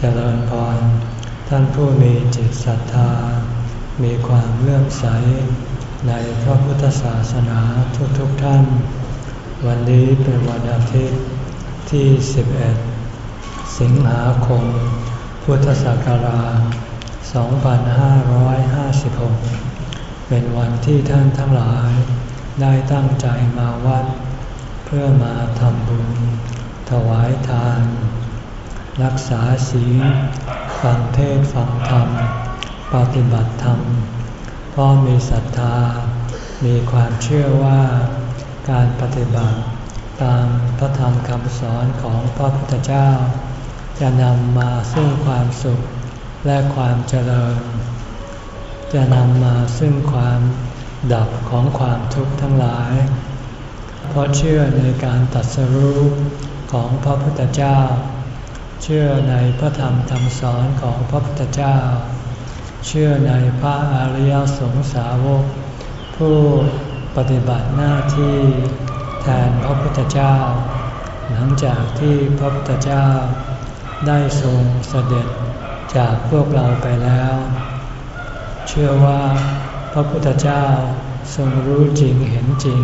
เจริญพร ท่านผู้มีจิตศรัทธา มีความเลื่อมใส ในพระพุทธศาสนาทุกๆทท่าน วันนี้เป็นวันอาทิตย์ที่ 11 สิงหาคม พุทธศักราช 2556 เป็นวันที่ท่านทั้งหลาย ได้ตั้งใจมาวัด เพื่อมาทำบุญ ถวายทาน รักษาศีลฟังเทศฟังธรรม ปฏิบัติธรรม เพราะมีศรัทธา มีความเชื่อว่าการปฏิบัติ ตามพระธรรมคำสอนของพระพุทธเจ้า จะนำมาซึ่งความสุขและความเจริญ จะนำมาซึ่งความดับของความทุกข์ทั้งหลาย เพราะเชื่อในการตัดสรู้ของพระพุทธเจ้า เชื่อในพระธรรมคำสอนของพระพุทธเจ้า เชื่อในพระอริยสงสาวก ผู้ปฏิบัติหน้าที่แทนพระพุทธเจ้า หลังจากที่พระพุทธเจ้าได้ทรงเสด็จจากพวกเราไปแล้ว เชื่อว่าพระพุทธเจ้าทรงรู้จริงเห็นจริง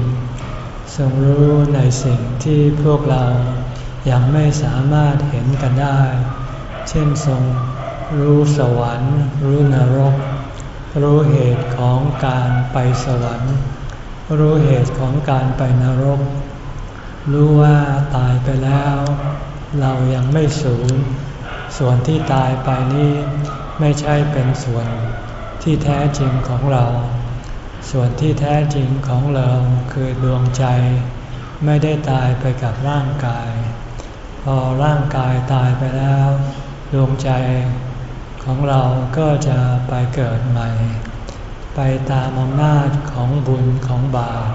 ทรงรู้ในสิ่งที่พวกเรา ยังไม่สามารถเห็นกันได้ เช่นทรงรู้สวรรค์ รู้นรก รู้เหตุของการไปสวรรค์ รู้เหตุของการไปนรก รู้ว่าตายไปแล้ว เรายังไม่สูญ ส่วนที่ตายไปนี้ไม่ใช่เป็นส่วนที่แท้จริงของเรา ส่วนที่แท้จริงของเราคือดวงใจ ไม่ได้ตายไปกับร่างกาย พอร่างกายตายไปแล้ว ดวงใจของเราก็จะไปเกิดใหม่ ไปตามอำนาจของบุญของบาป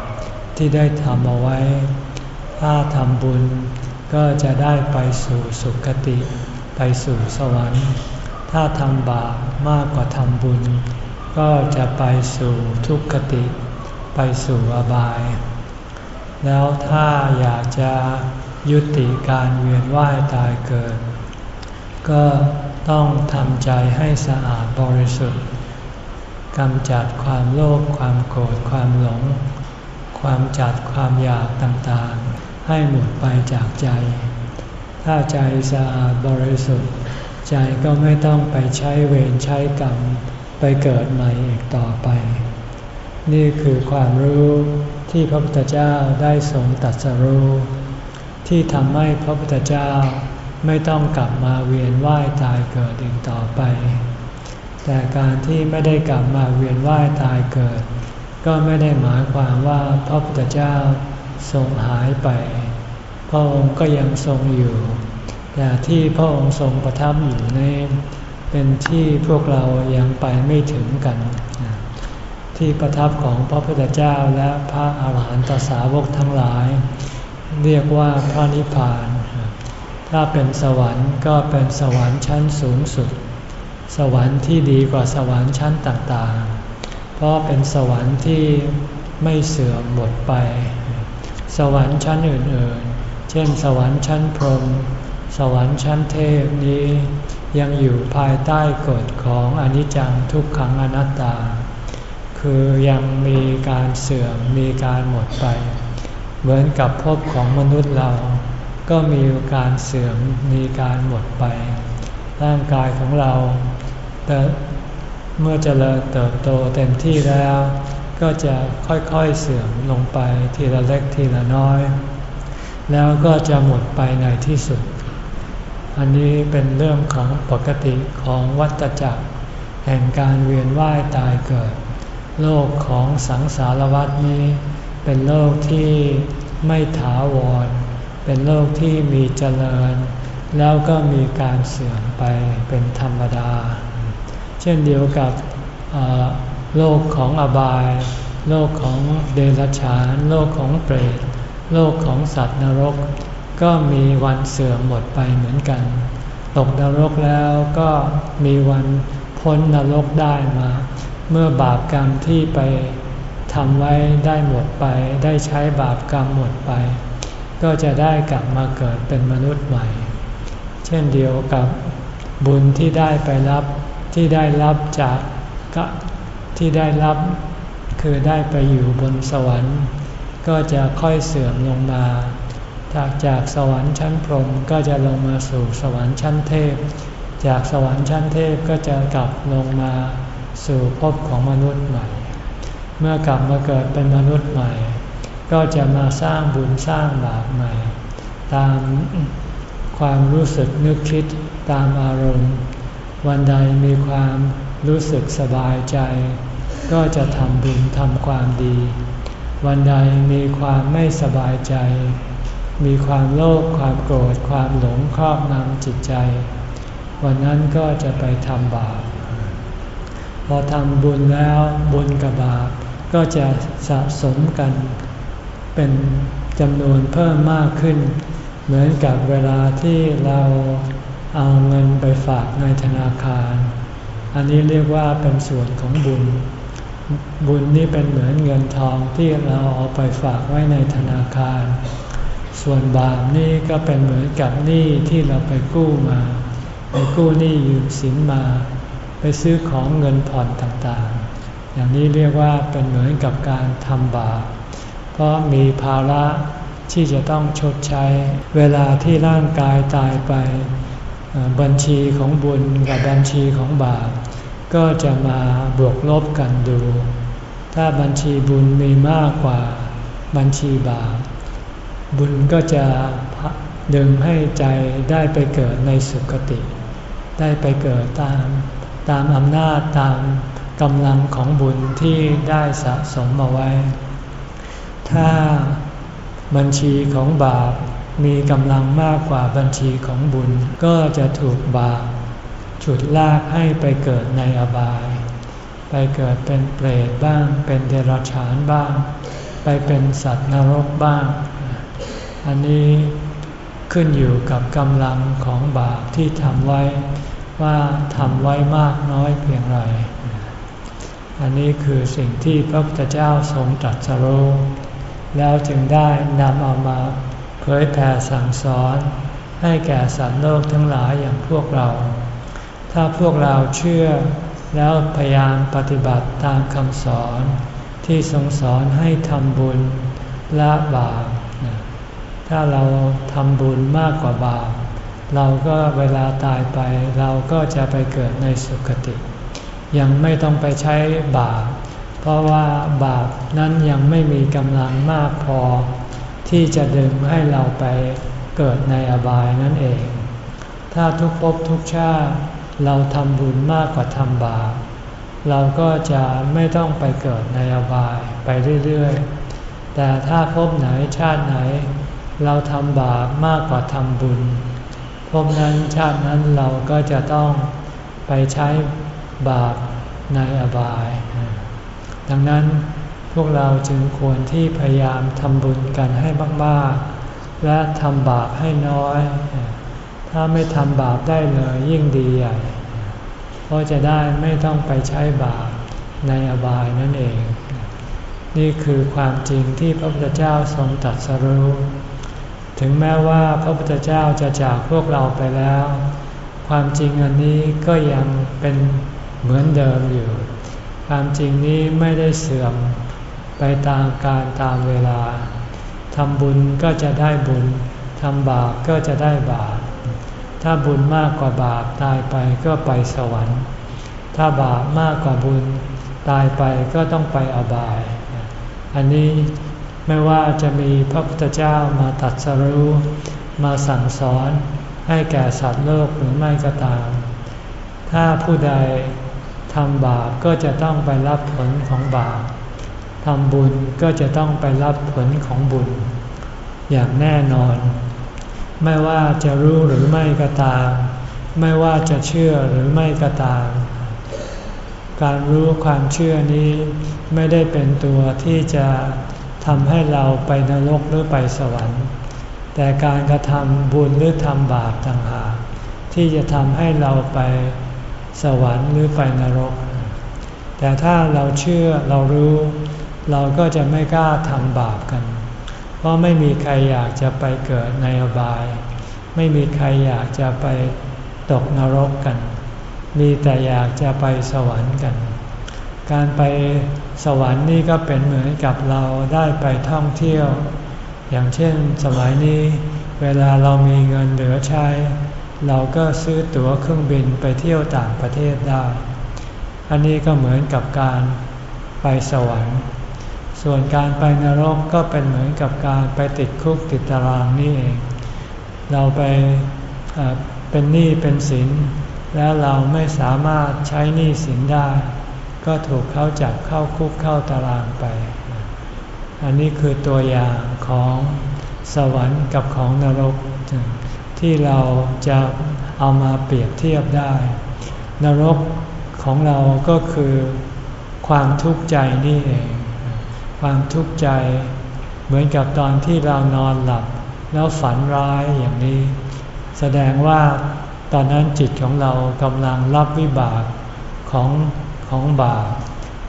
ที่ได้ทำเอาไว้ ถ้าทำบุญก็จะได้ไปสู่สุคติ ไปสู่สวรรค์ ถ้าทำบาปมากกว่าทำบุญ ก็จะไปสู่ทุกขติ ไปสู่อบาย แล้วถ้าอยากจะ ยุติการเวียนว่ายตายเกิด ก็ต้องทำใจให้สะอาดบริสุทธิ์กำจัดความโลภความโกรธความหลง ความจัดความอยากต่างๆ ให้หมดไปจากใจ ถ้าใจสะอาดบริสุทธิ์ ใจก็ไม่ต้องไปใช้เวรใช้กรรมไปเกิดใหม่อีกต่อไป นี่คือความรู้ที่พระพุทธเจ้าได้ทรงตัดสรู้ ที่ทำให้พระพุทธเจ้าไม่ต้องกลับมาเวียนว่ายตายเกิดอีกต่อไป แต่การที่ไม่ได้กลับมาเวียนว่ายตายเกิด ก็ไม่ได้หมายความว่าพระพุทธเจ้าทรงหายไป พระองค์ก็ยังทรงอยู่ แต่ที่พระองค์ทรงประทับอยู่นี่เป็นที่พวกเรายังไปไม่ถึงกัน ที่ประทับของพระพุทธเจ้าและพระอาหารหันตสาวกทั้งหลาย เรียกว่าพระนิพพาน ถ้าเป็นสวรรค์ก็เป็นสวรรค์ชั้นสูงสุด สวรรค์ที่ดีกว่าสวรรค์ชั้นต่างๆ เพราะเป็นสวรรค์ที่ไม่เสื่อมหมดไป สวรรค์ชั้นอื่นๆ เช่น สวรรค์ชั้นพรหม สวรรค์ชั้นเทพนี้ ยังอยู่ภายใต้กฎของอนิจจังทุกขังอนัตตา คือยังมีการเสื่อมมีการหมดไป เหมือนกับภพของมนุษย์เรา ก็มีการเสื่อมมีการหมดไป ร่างกายของเราแต่เมื่อเจริญเติบโตเต็มที่แล้ว ก็จะค่อยๆเสื่อมลงไปทีละเล็กทีละน้อย แล้วก็จะหมดไปในที่สุด อันนี้เป็นเรื่องของปกติของวัฏจักร แห่งการเวียนว่ายตายเกิด โลกของสังสารวัฏนี้ เป็นโลกที่ไม่ถาวร เป็นโลกที่มีเจริญ แล้วก็มีการเสื่อมไปเป็นธรรมดา เช่นเดียวกับโลกของอบาย โลกของเดรัจฉาน โลกของเปรต โลกของสัตว์นรก ก็มีวันเสื่อมหมดไปเหมือนกัน ตกนรกแล้วก็มีวันพ้นนรกได้มา เมื่อบาปกรรมที่ไป ทำไว้ได้หมดไป ได้ใช้บาปกรรมหมดไป ก็จะได้กลับมาเกิดเป็นมนุษย์ใหม่ เช่นเดียวกับบุญที่ได้ไปรับที่ได้รับจากที่ได้รับคือได้ไปอยู่บนสวรรค์ ก็จะค่อยเสื่อมลงมาจากจากสวรรค์ชั้นพรหมก็จะลงมาสู่สวรรค์ชั้นเทพ จากสวรรค์ชั้นเทพก็จะกลับลงมาสู่ภพของมนุษย์ใหม่ เมื่อกลับมาเกิดเป็นมนุษย์ใหม่ ก็จะมาสร้างบุญสร้างบาปใหม่ ตามความรู้สึกนึกคิดตามอารมณ์ วันใดมีความรู้สึกสบายใจ ก็จะทำบุญทำความดี วันใดมีความไม่สบายใจ มีความโลภความโกรธความหลงครอบงำจิตใจ วันนั้นก็จะไปทำบาปพอทำบุญแล้วบุญกับบาป ก็จะสะสมกันเป็นจำนวนเพิ่มมากขึ้น เหมือนกับเวลาที่เราเอาเงินไปฝากในธนาคาร อันนี้เรียกว่าเป็นส่วนของบุญ บุญนี่เป็นเหมือนเงินทองที่เราเอาไปฝากไว้ในธนาคาร ส่วนบาปนี่ก็เป็นเหมือนกับหนี้ที่เราไปกู้มา ไปกู้หนี้ยืมสินมา ไปซื้อของเงินผ่อนต่าง อย่างนี้เรียกว่าเป็นเหมือนกับการทำบาป เพราะมีภาระที่จะต้องชดใช้ เวลาที่ร่างกายตายไป บัญชีของบุญกับบัญชีของบาป ก็จะมาบวกลบกันดู ถ้าบัญชีบุญมีมากกว่าบัญชีบาป บุญก็จะดึงให้ใจได้ไปเกิดในสุคติ ได้ไปเกิดตามตามอำนาจตาม กำลังของบุญที่ได้สะสมมาไว้ ถ้าบัญชีของบาปมีกำลังมากกว่าบัญชีของบุญ ก็จะถูกบาปฉุดลากให้ไปเกิดในอบาย ไปเกิดเป็นเปรตบ้าง เป็นเดรัจฉานบ้าง ไปเป็นสัตว์นรกบ้าง อันนี้ขึ้นอยู่กับกำลังของบาปที่ทำไว้ว่าทำไว้มากน้อยเพียงไร อันนี้คือสิ่งที่พระพุทธเจ้าทรงตรัสรู้แล้วจึงได้นำเอามาเผยแผ่สั่งสอน ให้แก่สัตว์โลกทั้งหลายอย่างพวกเรา ถ้าพวกเราเชื่อแล้วพยายามปฏิบัติตามคำสอน ที่ทรงสอนให้ทำบุญละบาป ถ้าเราทำบุญมากกว่าบาป เราก็เวลาตายไปเราก็จะไปเกิดในสุคติ ยังไม่ต้องไปใช้บาป เพราะว่าบาปนั้นยังไม่มีกำลังมากพอ ที่จะดึงให้เราไปเกิดในอบายนั่นเอง ถ้าทุกภพทุกชาติเราทำบุญมากกว่าทำบาป เราก็จะไม่ต้องไปเกิดในอบายไปเรื่อยๆ แต่ถ้าภพไหนชาติไหน เราทำบาปมากกว่าทำบุญภพนั้นชาตินั้นเราก็จะต้องไปใช้ บาปในอบาย ดังนั้นพวกเราจึงควรที่พยายามทำบุญกันให้มากๆ และทำบาปให้น้อย ถ้าไม่ทำบาปได้เลยยิ่งดีใหญ่เพราะจะได้ไม่ต้องไปใช้บาปในอบายนั่นเอง นี่คือความจริงที่พระพุทธเจ้าทรงตรัสรู้ ถึงแม้ว่าพระพุทธเจ้าจะจากพวกเราไปแล้ว ความจริงอันนี้ก็ยังเป็น เหมือนเดิมอยู่ ความจริงนี้ไม่ได้เสื่อมไปตามการตามเวลาทำบุญก็จะได้บุญทำบาปก็จะได้บาป ถ้าบุญมากกว่าบาปตายไปก็ไปสวรรค์ ถ้าบาปมากกว่าบุญตายไปก็ต้องไปอบาย อันนี้ไม่ว่าจะมีพระพุทธเจ้ามาตัดสรู้ มาสั่งสอนให้แก่สัตว์โลกหรือไม่ก็ตาม ถ้าผู้ใด ทำบาปก็จะต้องไปรับผลของบาปทำบุญก็จะต้องไปรับผลของบุญ อย่างแน่นอน ไม่ว่าจะรู้หรือไม่ก็ตาม ไม่ว่าจะเชื่อหรือไม่ก็ตาม การรู้ความเชื่อนี้ไม่ได้เป็นตัวที่จะทำให้เราไปนรกหรือไปสวรรค์ แต่การกระทำบุญหรือทำบาปต่างหากที่จะทำให้เราไป สวรรค์หรือไปนรก แต่ถ้าเราเชื่อเรารู้ เราก็จะไม่กล้าทำบาปกัน เพราะไม่มีใครอยากจะไปเกิดในอบาย ไม่มีใครอยากจะไปตกนรกกัน มีแต่อยากจะไปสวรรค์กัน การไปสวรรค์นี่ก็เป็นเหมือนกับเราได้ไปท่องเที่ยว อย่างเช่นสมัยนี้เวลาเรามีเงินเหลือใช้ เราก็ซื้อตั๋วเครื่องบินไปเที่ยวต่างประเทศได้ อันนี้ก็เหมือนกับการไปสวรรค์ ส่วนการไปนรกก็เป็นเหมือนกับการไปติดคุกติดตารางนี่เอง เราไปเป็นหนี้เป็นสิน แล้วเราไม่สามารถใช้หนี้สินได้ ก็ถูกเขาจับเข้าคุกเข้าตารางไป อันนี้คือตัวอย่างของสวรรค์กับของนรก ที่เราจะเอามาเปรียบเทียบได้ นรกของเราก็คือความทุกข์ใจนี่เอง ความทุกข์ใจเหมือนกับตอนที่เรานอนหลับ แล้วฝันร้ายอย่างนี้ แสดงว่าตอนนั้นจิตของเรากำลังรับวิบากของของบาป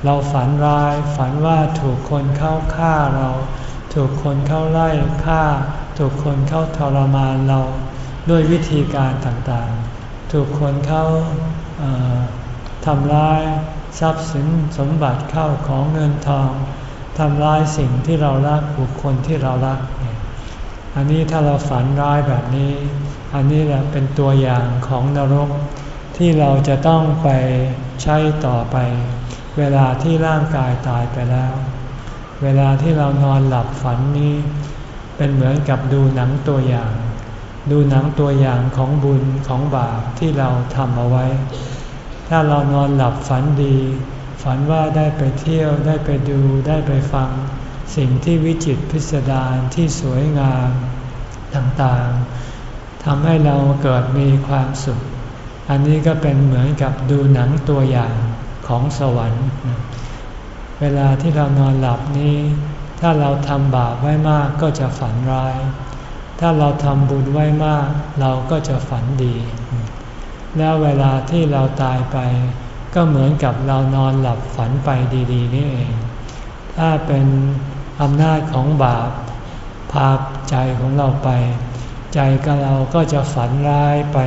เราฝันร้ายฝันว่าถูกคนเข้าฆ่าเรา ถูกคนเข้าไล่ฆ่า ถูกคนเข้าทรมานเรา ด้วยวิธีการต่างๆ ถูกคนเข้าทำร้ายทรัพย์สินสมบัติเข้าของเงินทองทำร้ายสิ่งที่เรารักบุคคลที่เรารัก อันนี้ถ้าเราฝันร้ายแบบนี้ อันนี้แหละเป็นตัวอย่างของนรกที่เราจะต้องไปใช้ต่อไป เวลาที่ร่างกายตายไปแล้ว เวลาที่เรานอนหลับฝันนี้ เป็นเหมือนกับดูหนังตัวอย่าง ดูหนังตัวอย่างของบุญของบาปที่เราทำเอาไว้ ถ้าเรานอนหลับฝันดี ฝันว่าได้ไปเที่ยวได้ไปดูได้ไปฟัง สิ่งที่วิจิตพิสดารที่สวยงามต่างๆทำให้เราเกิดมีความสุข อันนี้ก็เป็นเหมือนกับดูหนังตัวอย่างของสวรรค์ เวลาที่เรานอนหลับนี้ ถ้าเราทำบาปไว้มากก็จะฝันร้าย ถ้าเราทำบุญไว้มาก เราก็จะฝันดี แล้วเวลาที่เราตายไป ก็เหมือนกับเรานอนหลับฝันไปดีๆนี่เอง ถ้าเป็นอำนาจของบาปพาใจของเราไป ใจกับเราก็จะฝันร้ายไป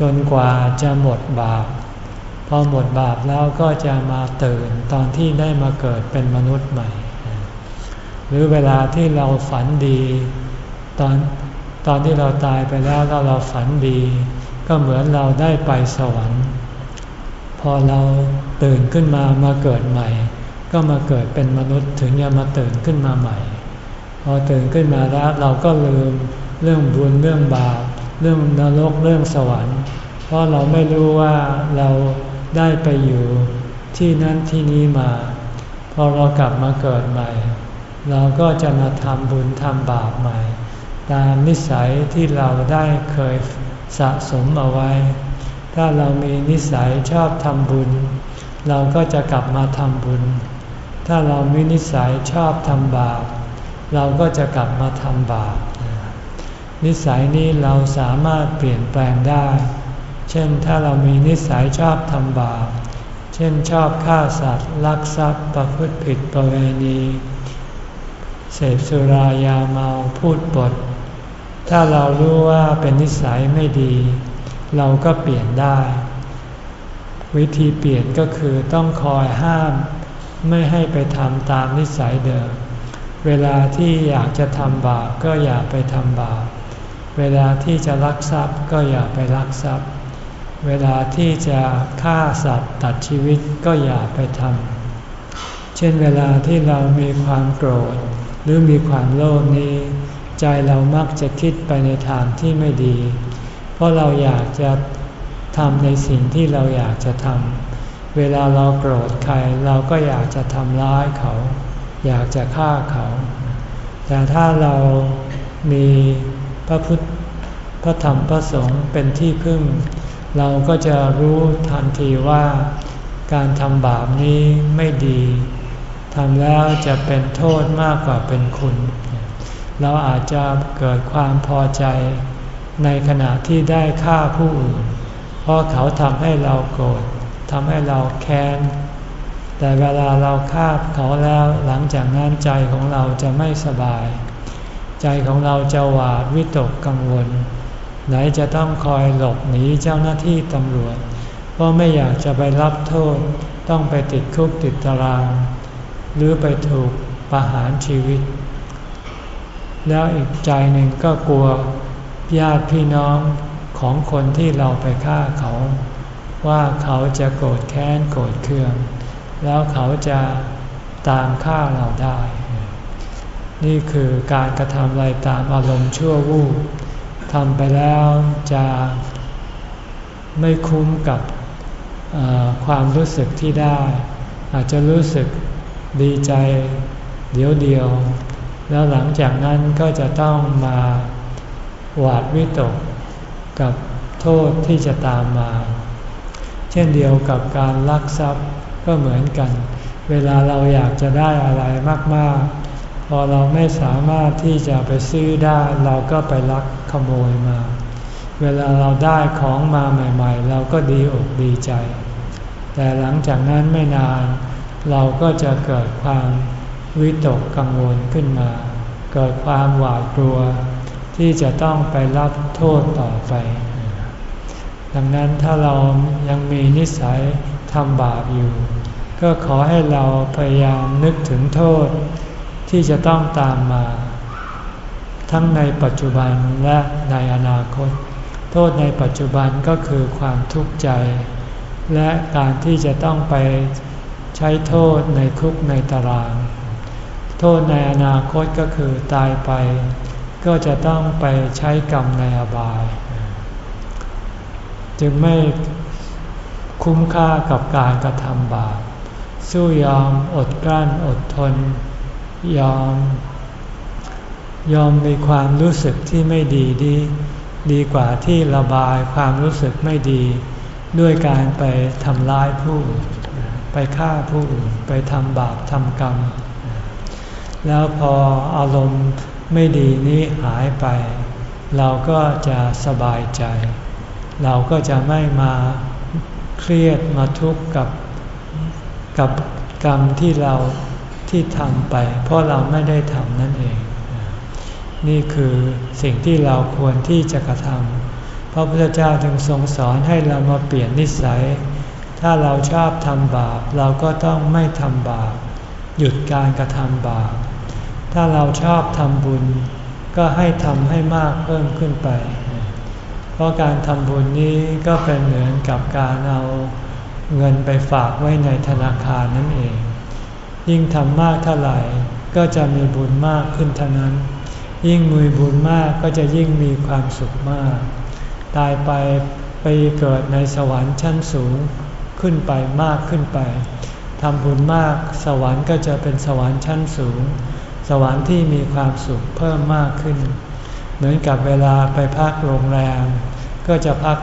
จนกว่าจะหมดบาป พอหมดบาปแล้วก็จะมาตื่นตอนที่ได้มาเกิดเป็นมนุษย์ใหม่ หรือเวลาที่เราฝันดี ตอนตอนที่เราตายไปแล้วเราเราฝันดี ก็เหมือนเราได้ไปสวรรค์ พอเราตื่นขึ้นมามาเกิดใหม่ ก็มาเกิดเป็นมนุษย์ถึงจะมาตื่นขึ้นมาใหม่ พอตื่นขึ้นมาแล้วเราก็ลืมเรื่องบุญเรื่องบาปเรื่องนรกเรื่องสวรรค์ เพราะเราไม่รู้ว่าเราได้ไปอยู่ที่นั้นที่นี้มา พอเรากลับมาเกิดใหม่ เราก็จะมาทำบุญทำบาปใหม่ ตามนิสัยที่เราได้เคยสะสมเอาไว้ ถ้าเรามีนิสัยชอบทำบุญ เราก็จะกลับมาทำบุญ ถ้าเรามีนิสัยชอบทำบาป เราก็จะกลับมาทำบาป นิสัยนี้เราสามารถเปลี่ยนแปลงได้ เช่นถ้าเรามีนิสัยชอบทำบาป เช่นชอบฆ่าสัตว์ ลักทรัพย์ ประพฤติผิดประเวณี เสพสุรายาเมาพูดปด ถ้าเรารู้ว่าเป็นนิสัยไม่ดี เราก็เปลี่ยนได้ วิธีเปลี่ยนก็คือต้องคอยห้าม ไม่ให้ไปทำตามนิสัยเดิม เวลาที่อยากจะทำบาปก็อย่าไปทำบาป เวลาที่จะลักทรัพย์ก็อย่าไปลักทรัพย์ เวลาที่จะฆ่าสัตว์ตัดชีวิตก็อย่าไปทำ เช่นเวลาที่เรามีความโกรธหรือมีความโลภนี้ ใจเรามักจะคิดไปในทางที่ไม่ดี เพราะเราอยากจะทำในสิ่งที่เราอยากจะทำ เวลาเราโกรธใครเราก็อยากจะทำร้ายเขา อยากจะฆ่าเขา แต่ถ้าเรามีพระพุทธ พระธรรม พระสงฆ์เป็นที่พึ่ง เราก็จะรู้ทันทีว่าการทำบาปนี้ไม่ดี ทำแล้วจะเป็นโทษมากกว่าเป็นคุณ เราอาจจะเกิดความพอใจในขณะที่ได้ฆ่าผู้อื่น เพราะเขาทำให้เราโกรธทำให้เราแค้น แต่เวลาเราฆ่าเขาแล้วหลังจากนั้นใจของเราจะไม่สบาย ใจของเราจะหวาดวิตกกังวล ไหนจะต้องคอยหลบหนีเจ้าหน้าที่ตำรวจ เพราะไม่อยากจะไปรับโทษ ต้องไปติดคุกติดตาราง หรือไปถูกประหารชีวิต แล้วอีกใจหนึ่งก็กลัวญาติพี่น้องของคนที่เราไปฆ่าเขา ว่าเขาจะโกรธแค้นโกรธเคือง แล้วเขาจะตามฆ่าเราได้ นี่คือการกระทำอะไรตามอารมณ์ชั่ววูบทำไปแล้วจะไม่คุ้มกับความรู้สึกที่ได้ อาจจะรู้สึกดีใจเดียวเดียว แล้วหลังจากนั้นก็จะต้องมาหวาดวิตกกับโทษที่จะตามมา เช่นเดียวกับการลักทรัพย์ก็เหมือนกัน เวลาเราอยากจะได้อะไรมาก ๆ พอเราไม่สามารถที่จะไปซื้อได้เราก็ไปลักขโมยมา เวลาเราได้ของมาใหม่ ๆ เราก็ดีอกดีใจ แต่หลังจากนั้นไม่นาน เราก็จะเกิดความ วิตกกังวลขึ้นมา เกิดความหวาดกลัว ที่จะต้องไปรับโทษต่อไป ดังนั้นถ้าเรายังมีนิสัยทำบาปอยู่ ก็ขอให้เราพยายามนึกถึงโทษ ที่จะต้องตามมา ทั้งในปัจจุบันและในอนาคต โทษในปัจจุบันก็คือความทุกข์ใจ และการที่จะต้องไปใช้โทษในคุกในตาราง โทษในอนาคตก็คือตายไป ก็จะต้องไปใช้กรรมในอบาย จึงไม่คุ้มค่ากับการกระทำบาปสู้ยอมอดกลั้นอดทน ยอม ยอมมีความรู้สึกที่ไม่ดีดี ดีกว่าที่ระบายความรู้สึกไม่ดี ด้วยการไปทำร้ายผู้อื่นไปฆ่าผู้อื่นไปทำบาปทำกรรม แล้วพออารมณ์ไม่ดีนี้หายไป เราก็จะสบายใจ เราก็จะไม่มาเครียดมาทุกข์กับกับกรรมที่เราที่ทำไป เพราะเราไม่ได้ทำนั่นเอง นี่คือสิ่งที่เราควรที่จะกระทำพระพุทธเจ้าจึงทรงสอนให้เรามาเปลี่ยนนิสัย ถ้าเราชอบทำบาป เราก็ต้องไม่ทำบาป หยุดการกระทำบาป ถ้าเราชอบทำบุญ ก็ให้ทำให้มากเพิ่มขึ้นไป เพราะการทำบุญนี้ก็เป็นเหมือนกับการเอาเงินไปฝากไว้ในธนาคารนั่นเอง ยิ่งทำมากเท่าไหร่ก็จะมีบุญมากขึ้นเท่านั้น ยิ่งมีบุญมากก็จะยิ่งมีความสุขมาก ตายไปไปเกิดในสวรรค์ชั้นสูงขึ้นไปมากขึ้นไปทำบุญมากสวรรค์ก็จะเป็นสวรรค์ชั้นสูง สวรรค์ที่มีความสุขเพิ่มมากขึ้น เหมือนกับเวลาไปพักโรงแรม ก็จะพัก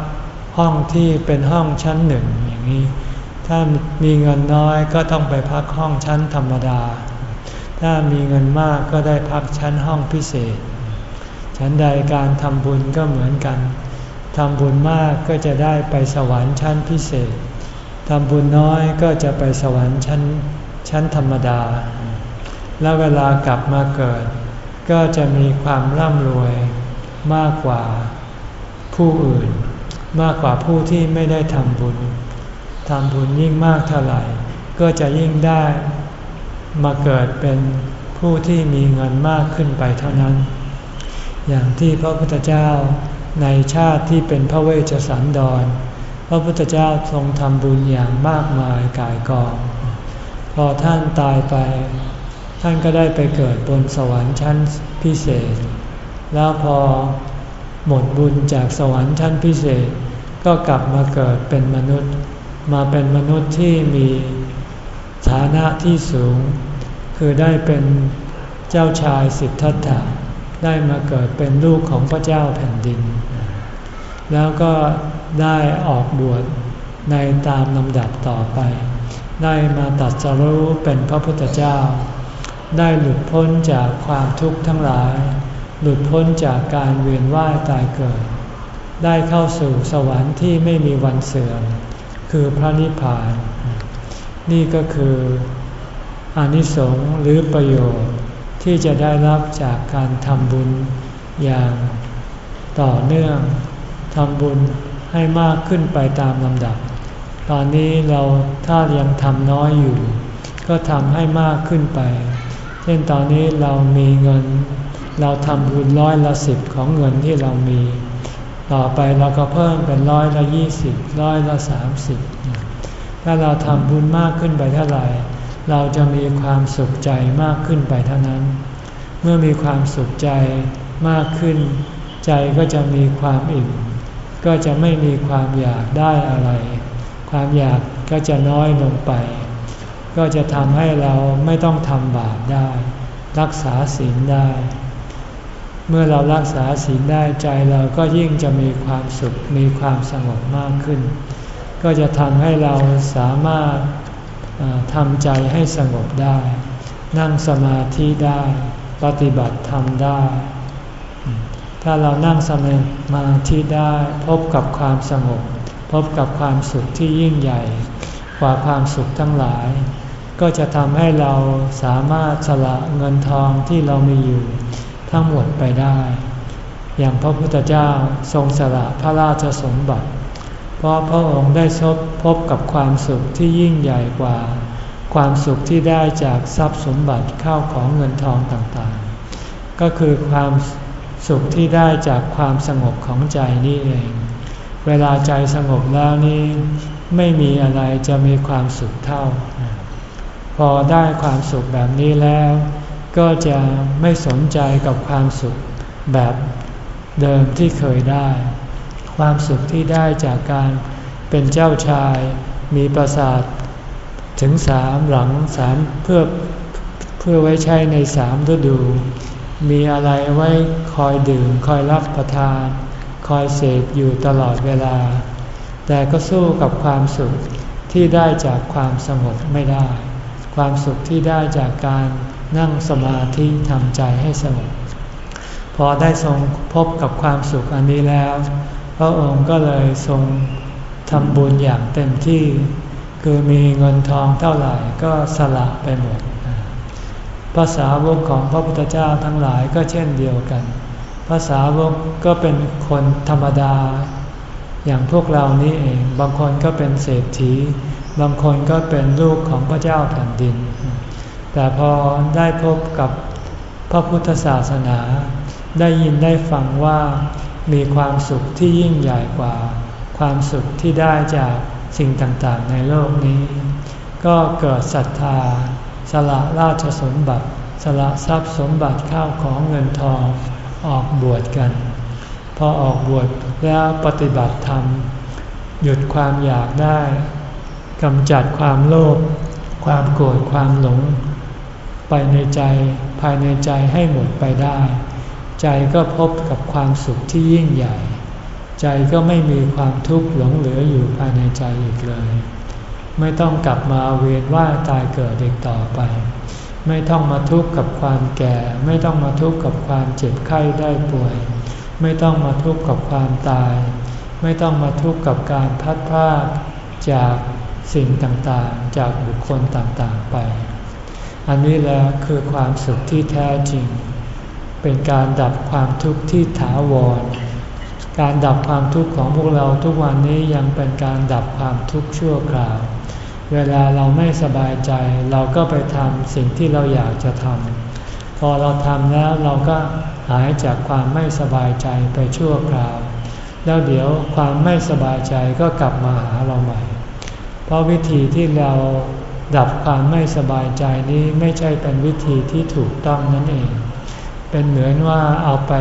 ห้องที่เป็นห้องชั้นหนึ่งอย่างนี้ ถ้ามีเงินน้อยก็ต้องไปพักห้องชั้นธรรมดา ถ้ามีเงินมากก็ได้พักชั้นห้องพิเศษ ชั้นใดการทำบุญก็เหมือนกันทำบุญมากก็จะได้ไปสวรรค์ชั้นพิเศษ ทำบุญน้อยก็จะไปสวรรค์ชั้นชั้นธรรมดา และเวลากลับมาเกิด ก็จะมีความร่ำรวยมากกว่าผู้อื่น มากกว่าผู้ที่ไม่ได้ทำบุญทำบุญยิ่งมากเท่าไหร่ ก็จะยิ่งได้มาเกิดเป็นผู้ที่มีเงินมากขึ้นไปเท่านั้น อย่างที่พระพุทธเจ้าในชาติที่เป็นพระเวชสันดร พระพุทธเจ้าทรงทำบุญอย่างมากมายกายกอง พอท่านตายไป ท่านก็ได้ไปเกิดบนสวรรค์ชั้นพิเศษ แล้วพอหมดบุญจากสวรรค์ชั้นพิเศษ ก็กลับมาเกิดเป็นมนุษย์ มาเป็นมนุษย์ที่มีฐานะที่สูง คือได้เป็นเจ้าชายสิทธัตถะได้มาเกิดเป็นลูกของพระเจ้าแผ่นดิน แล้วก็ได้ออกบวชในตามลำดับต่อไป ได้มาตัดสรู้เป็นพระพุทธเจ้า ได้หลุดพ้นจากความทุกข์ทั้งหลาย หลุดพ้นจากการเวียนว่ายตายเกิด ได้เข้าสู่สวรรค์ที่ไม่มีวันเสื่อม คือพระนิพพาน นี่ก็คืออนิสงส์หรือประโยชน์ที่จะได้รับจากการทำบุญอย่างต่อเนื่องทำบุญให้มากขึ้นไปตามลำดับ ตอนนี้เราถ้ายังทำน้อยอยู่ ก็ทำให้มากขึ้นไป เช่นตอนนี้เรามีเงิน เราทำบุญร้อยละสิบของเงินที่เรามี ต่อไปเราก็เพิ่มเป็นร้อยละยี่สิบร้อยละสามสิบถ้าเราทำบุญมากขึ้นไปเท่าไหร่ เราจะมีความสุขใจมากขึ้นไปเท่านั้น เมื่อมีความสุขใจมากขึ้น ใจก็จะมีความอิ่ม ก็จะไม่มีความอยากได้อะไร ความอยากก็จะน้อยลงไป ก็จะทำให้เราไม่ต้องทำบาปได้ รักษาศีลได้ เมื่อเรารักษาศีลได้ใจเราก็ยิ่งจะมีความสุขมีความสงบมากขึ้น ก็จะทำให้เราสามารถทำใจให้สงบได้ นั่งสมาธิได้ปฏิบัติธรรมได้ ถ้าเรานั่งสมาธิได้พบกับความสงบ พบกับความสุขที่ยิ่งใหญ่กว่าความสุขทั้งหลาย ก็จะทำให้เราสามารถสละเงินทองที่เรามีอยู่ทั้งหมดไปได้ อย่างพระพุทธเจ้าทรงสละพระราชสมบัติ เพราะพระองค์ได้พบพบกับความสุขที่ยิ่งใหญ่กว่า ความสุขที่ได้จากทรัพย์สมบัติเข้าของเงินทองต่างๆ ก็คือความสุขที่ได้จากความสงบของใจนี่เอง เวลาใจสงบแล้วนี่ไม่มีอะไรจะมีความสุขเท่า พอได้ความสุขแบบนี้แล้ว ก็จะไม่สนใจกับความสุขแบบเดิมที่เคยได้ ความสุขที่ได้จากการเป็นเจ้าชาย มีปราสาทถึงสามหลังสามเพื่อเพื่อไว้ใช้ในสามฤดู มีอะไรไว้คอยดื่มคอยรับประทาน คอยเสพอยู่ตลอดเวลา แต่ก็สู้กับความสุขที่ได้จากความสงบไม่ได้ ความสุขที่ได้จากการนั่งสมาธิทำใจให้สงบพอได้ทรงพบกับความสุขอันนี้แล้ว พระองค์ก็เลยทรงทำบุญอย่างเต็มที่ คือมีเงินทองเท่าไหร่ก็สละไปหมดภาษาวกของพระพุทธเจ้าทั้งหลายก็เช่นเดียวกันภาษาวกก็เป็นคนธรรมดา อย่างพวกเรานี้เอง บางคนก็เป็นเศรษฐี บางคนก็เป็นลูกของพระเจ้าแผ่นดิน แต่พอได้พบกับพระพุทธศาสนา ได้ยินได้ฟังว่ามีความสุขที่ยิ่งใหญ่กว่า ความสุขที่ได้จากสิ่งต่างๆ ในโลกนี้ ก็เกิดศรัทธา สละราชสมบัติ สละทรัพย์สมบัติข้าวของเงินทองออกบวชกัน พอออกบวชแล้วปฏิบัติธรรม หยุดความอยากได้ กำจัดความโลภความโกรธความหลง ไปในใจภายในใจให้หมดไปได้ ใจก็พบกับความสุขที่ยิ่งใหญ่ ใจก็ไม่มีความทุกข์หลงเหลืออยู่ภายในใจอีกเลย ไม่ต้องกลับมาเวียนว่าตายเกิดเด็กต่อไป ไม่ต้องมาทุกข์กับความแก่ ไม่ต้องมาทุกข์กับความเจ็บไข้ได้ป่วย ไม่ต้องมาทุกข์กับความตาย ไม่ต้องมาทุกข์กับการพัดพาดจาก สิ่งต่างๆ จากบุคคลต่างๆไป อันนี้แหละคือความสุขที่แท้จริง เป็นการดับความทุกข์ที่ถาวร การดับความทุกข์ของพวกเราทุกวันนี้ยังเป็นการดับความทุกข์ชั่วคราว เวลาเราไม่สบายใจเราก็ไปทำสิ่งที่เราอยากจะทำพอเราทำแล้วเราก็หายจากความไม่สบายใจไปชั่วคราว แล้วเดี๋ยวความไม่สบายใจก็กลับมาหาเราใหม่ ราะวิธีที่เราดับความไม่สบายใจนี้ไม่ใช่เป็นวิธีที่ถูกต้องนั่นเอง เป็นเหมือนว่าเอาไป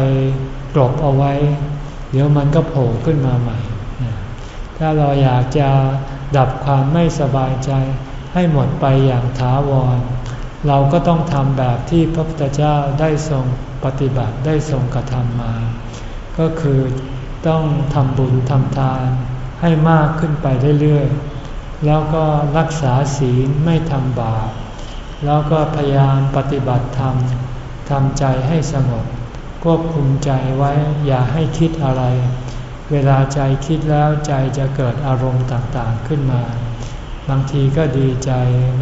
กลบเอาไว้ เดี๋ยวมันก็โผล่ขึ้นมาใหม่ ถ้าเราอยากจะดับความไม่สบายใจ ให้หมดไปอย่างถาวร เราก็ต้องทำแบบที่พระพุทธเจ้าได้ทรงปฏิบัติได้ทรงกระทำมา ก็คือต้องทำบุญทำทานให้มากขึ้นไปเรื่อยๆ แล้วก็รักษาศีลไม่ทำบาป แล้วก็พยายามปฏิบัติธรรมทำใจให้สงบควบคุมใจไว้อย่าให้คิดอะไร เวลาใจคิดแล้วใจจะเกิดอารมณ์ต่างๆขึ้นมา บางทีก็ดีใจ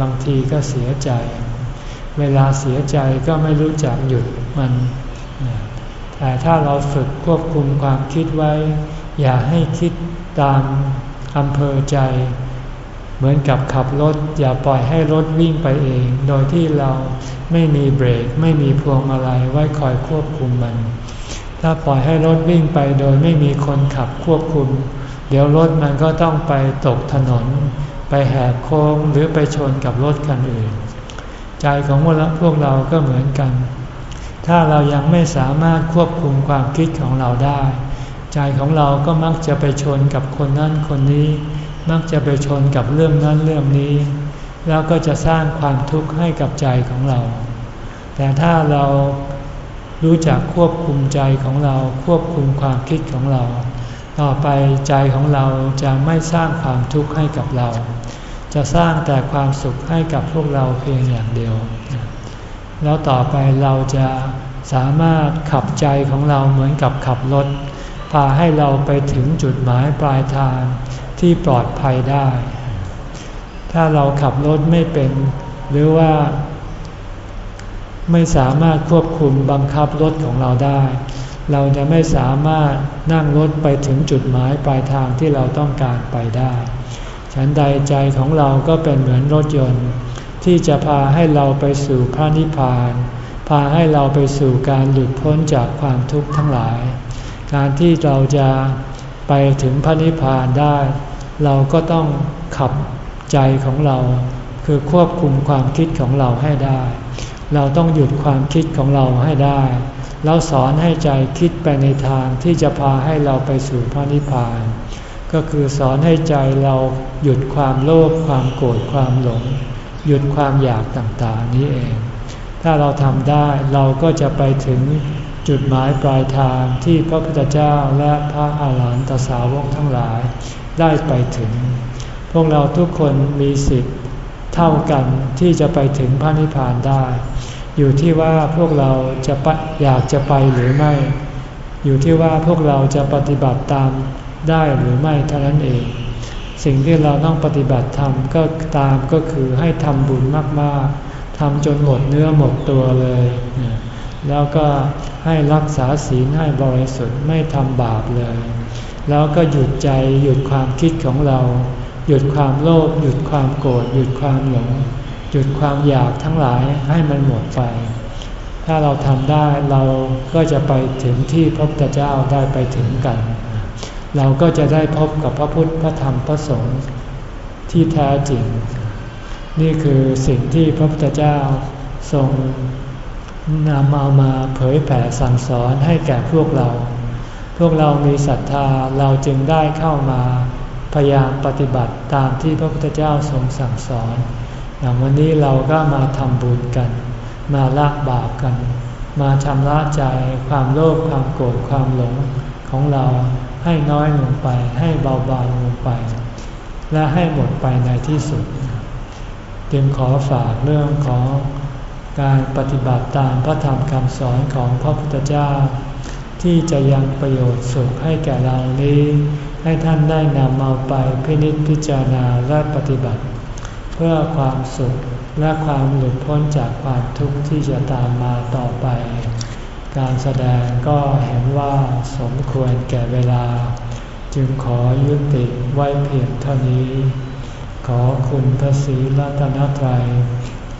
บางทีก็เสียใจ เวลาเสียใจก็ไม่รู้จักหยุดมัน แต่ถ้าเราฝึกควบคุมความคิดไว้ อย่าให้คิดตามอำเภอใจ เหมือนกับขับรถอย่าปล่อยให้รถวิ่งไปเอง โดยที่เราไม่มีเบรก ไม่มีพวงมาลัยไว้คอยควบคุมมัน ถ้าปล่อยให้รถวิ่งไปโดยไม่มีคนขับควบคุม เดี๋ยวรถมันก็ต้องไปตกถนน ไปแหกโค้งหรือไปชนกับรถคันอื่น ใจของพวกเราก็เหมือนกัน ถ้าเรายังไม่สามารถควบคุมความคิดของเราได้ ใจของเราก็มักจะไปชนกับคนนั้นคนนี้ มักจะไปชนกับเรื่องนั้นเรื่องนี้ แล้วก็จะสร้างความทุกข์ให้กับใจของเรา แต่ถ้าเรารู้จักควบคุมใจของเราควบคุมความคิดของเรา ต่อไปใจของเราจะไม่สร้างความทุกข์ให้กับเรา จะสร้างแต่ความสุขให้กับพวกเราเพียงอย่างเดียว แล้วต่อไปเราจะสามารถขับใจของเราเหมือนกับขับรถ พาให้เราไปถึงจุดหมายปลายทางที่ปลอดภัยได้ ถ้าเราขับรถไม่เป็น หรือว่า ไม่สามารถควบคุมบังคับรถของเราได้ เราจะไม่สามารถนั่งรถไปถึงจุดหมายปลายทางที่เราต้องการไปได้ ฉันใดใจของเราก็เป็นเหมือนรถยนต์ ที่จะพาให้เราไปสู่พระนิพพาน พาให้เราไปสู่การหลุดพ้นจากความทุกข์ทั้งหลาย การที่เราจะไปถึงพระนิพพานได้ เราก็ต้องขับใจของเรา คือควบคุมความคิดของเราให้ได้ เราต้องหยุดความคิดของเราให้ได้ แล้วสอนให้ใจคิดไปในทางที่จะพาให้เราไปสู่พระนิพพาน ก็คือสอนให้ใจเราหยุดความโลภความโกรธความหลง หยุดความอยากต่างๆนี้เอง ถ้าเราทำได้เราก็จะไปถึง จุดหมายปลายทางที่พระพุทธเจ้าและพระอาหารหันตสาวกทั้งหลายได้ไปถึง พวกเราทุกคนมีสิทธิ์เท่ากันที่จะไปถึงพระนิพพานได้ อยู่ที่ว่าพวกเราจะอยากจะไปหรือไม่ อยู่ที่ว่าพวกเราจะปฏิบัติตามได้หรือไม่เท่านั้นเอง สิ่งที่เราต้องปฏิบัติทำก็ตามก็คือให้ทำบุญมากๆทำจนหมดเนื้อหมดตัวเลย แล้วก็ให้รักษาศีลให้บริสุทธิ์ไม่ทำบาปเลย แล้วก็หยุดใจหยุดความคิดของเรา หยุดความโลภหยุดความโกรธหยุดความหลง หยุดความอยากทั้งหลายให้มันหมดไปถ้าเราทำได้เราก็จะไปถึงที่พระพุทธเจ้าได้ไปถึงกัน เราก็จะได้พบกับพระพุทธพระธรรมพระสงฆ์ที่แท้จริง นี่คือสิ่งที่พระพุทธเจ้าทรง นำเอามาเผยแผ่สั่งสอนให้แก่พวกเรา พวกเรามีศรัทธาเราจึงได้เข้ามา พยายามปฏิบัติตามที่พระพุทธเจ้าทรงสั่งสอน อย่างวันนี้เราก็มาทำบุญกัน มาละบาปกัน มาชำระใจความโลภความโกรธความหลงของเราให้น้อยลงไปให้เบาบางลงไป และให้หมดไปในที่สุด จึงขอฝากเรื่องของ การปฏิบัติตามพระธรรมคำสอนของพระพุทธเจ้า ที่จะยังประโยชน์สุขให้แก่เรานี้ ให้ท่านได้นำเอาไปพินิจพิจารณาและปฏิบัติ เพื่อความสุขและความหลุดพ้นจากความทุกข์ที่จะตามมาต่อไป การแสดงก็เห็นว่าสมควรแก่เวลา จึงขอยุติไว้เพียงเท่านี้ ขอคุณพระศรีรัตนตรัย